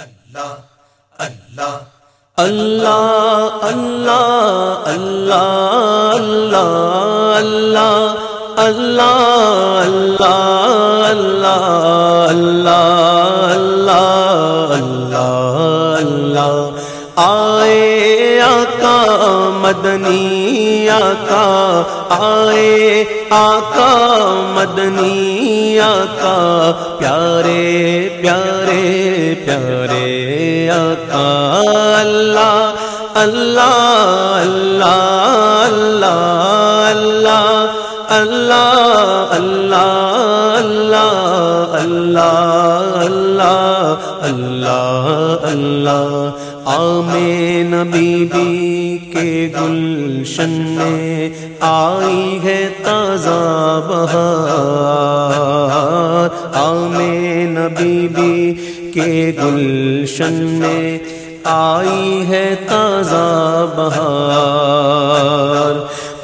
اللہ اللہ اللہ اللہ اللہ اللہ اللہ اللہ اللہ اللہ اللہ اللہ اللہ آقا مدنی آقا آئے آقا مدنی آقا پیارے پیارے پیارے آقا اللہ اللہ اللہ اللہ اللہ اللہ اللہ اللہ اللہ اللہ اللہ آمین بی بی کے گلشن میں آئی ہے تازہ بہار۔ آمین نبی بی کے گلشن میں آئی ہے تازہ بہار۔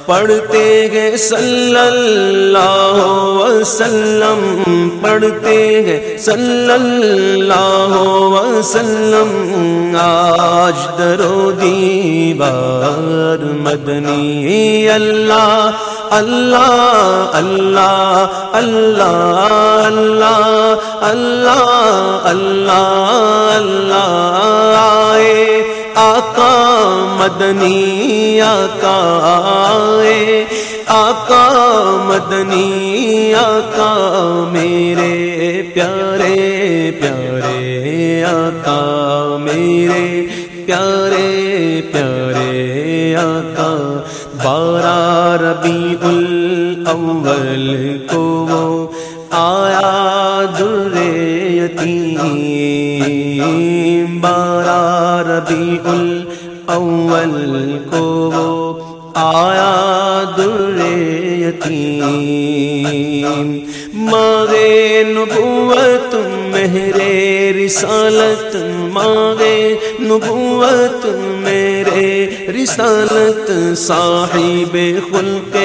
پڑھتے گئے صلی اللہ وسلم، پڑھتے گئے صلی اللہ وسلم۔ آج درو دیوار مدنی، اللہ اللہ اللہ اللہ اللہ اللہ اللہ اللہ، آئے۔ آقا مدنی، آقا آئے۔ آقا مدنی، آقا میرے پیارے پیارے آقا میرے پیارے پیارے آقا۔ بارہ ربیع الاول کو وہ آیا در یتیم بارہ ربیع الاول کو وہ آیا در یتیم۔ ماغے نبوت میرے رسالت۔ ماغے نبوت میرے رسالت۔ صاحب خلق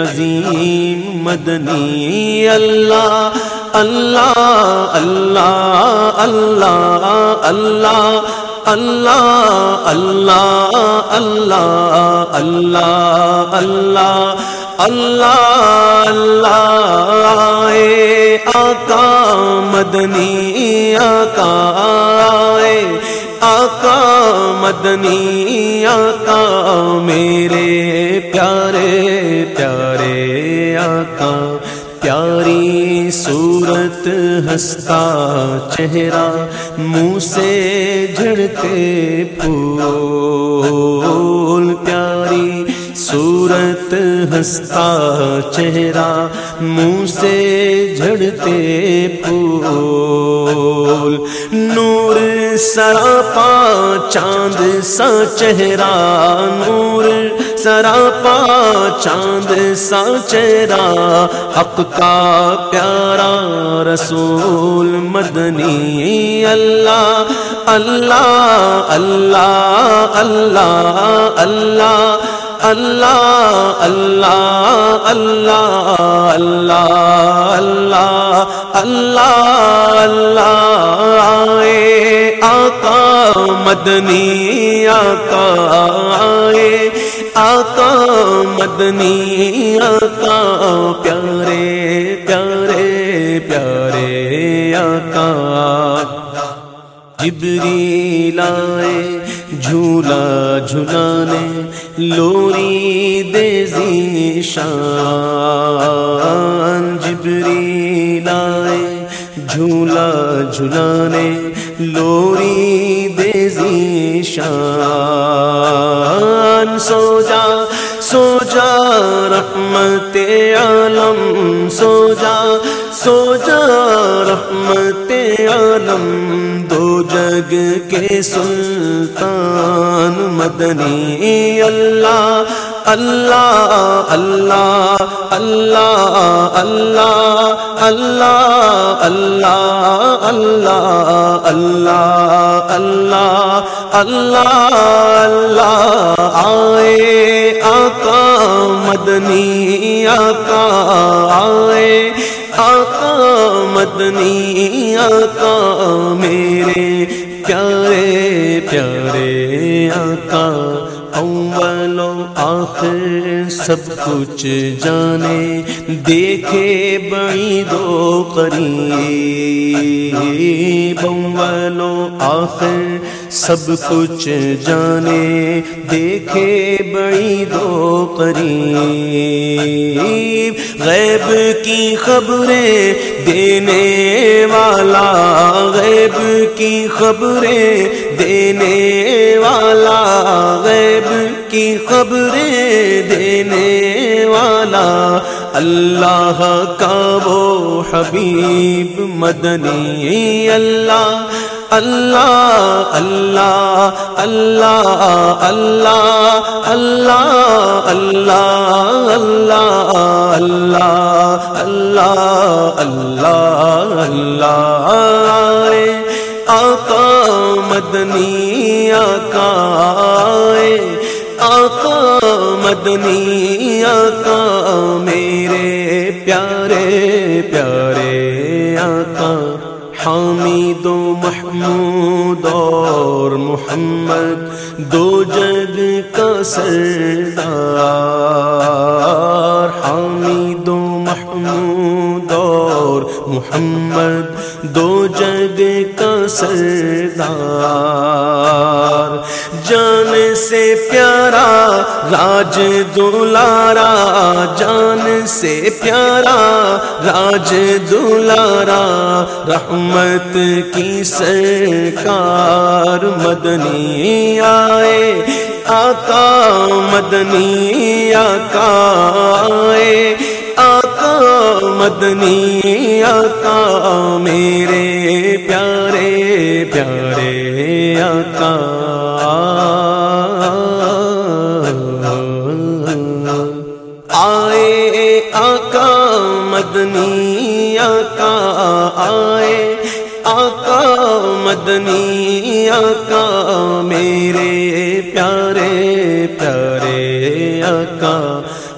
عظیم، مدنی۔ اللہ اللہ اللہ اللہ اللہ اللہ اللہ اللہ اللہ اللہ اللہ اللہ، اے آقا مدنی، آقا، اے آقا مدنی، آقا میرے پیارے پیارے صورت ہستا چہرہ، منہ سے جھڑتے پھول۔ پیاری صورت ہستا چہرہ، منہ سے جھڑتے پھول۔ نور سراپا، چاند سا چہرہ، نور سراپا چاند سا چہرہ حق کا پیارا رسول مدنی اللہ اللہ اللہ اللہ اللہ اللہ اللہ اللہ اللہ اللہ اللہ اللہ اے آقا مدنی آقا اے آقا مدنی، آقا پیارے پیارے پیارے آقا۔ جبریل آئے، جھولا جھلانے، لوری دے شان۔ جبریل آئے، جھولا جھلانے، لوری دے شان۔ جگ کے سلطان مدنی اللہ اللہ اللہ اللہ اللہ اللہ اللہ اللہ اللہ اللہ اللہ اللہ آئے آقا مدنی آقا آئے آقا مدنی آقا میرے پیارے پیارے آقا اول و آخر سب کچھ جانے، دیکھے بعید دو قریب اول و آخر سب کچھ جانے، دیکھے بڑی دو قریب۔ غیب کی خبریں دینے والا، غیب کی خبریں دینے والا، غیب کی خبریں دینے والا۔ اللہ کا وہ حبیب، مدنی اللہ۔ اللہ اللہ اللہ اللہ اللہ اللہ اللہ اللہ اللہ اللہ اللہ آقا مدنی آقا آقا مدنی آقا میرے پیارے پیارے آقا حامد و محمود اور محمد دو جگ کا سردار حامد و محمود اور محمد دو جگ کا سردار جان سے پیارا راج دلارا، جان سے پیارا راج دلارا، رحمت کی سرکار مدنی آئے، آقا مدنی آقا آئے۔ مدنی آقا، میرے پیارے پیارے آقا۔ آئے آقا، مدنی آقا، آئے آقا، مدنی آقا، میرے پیارے پیارے آقا۔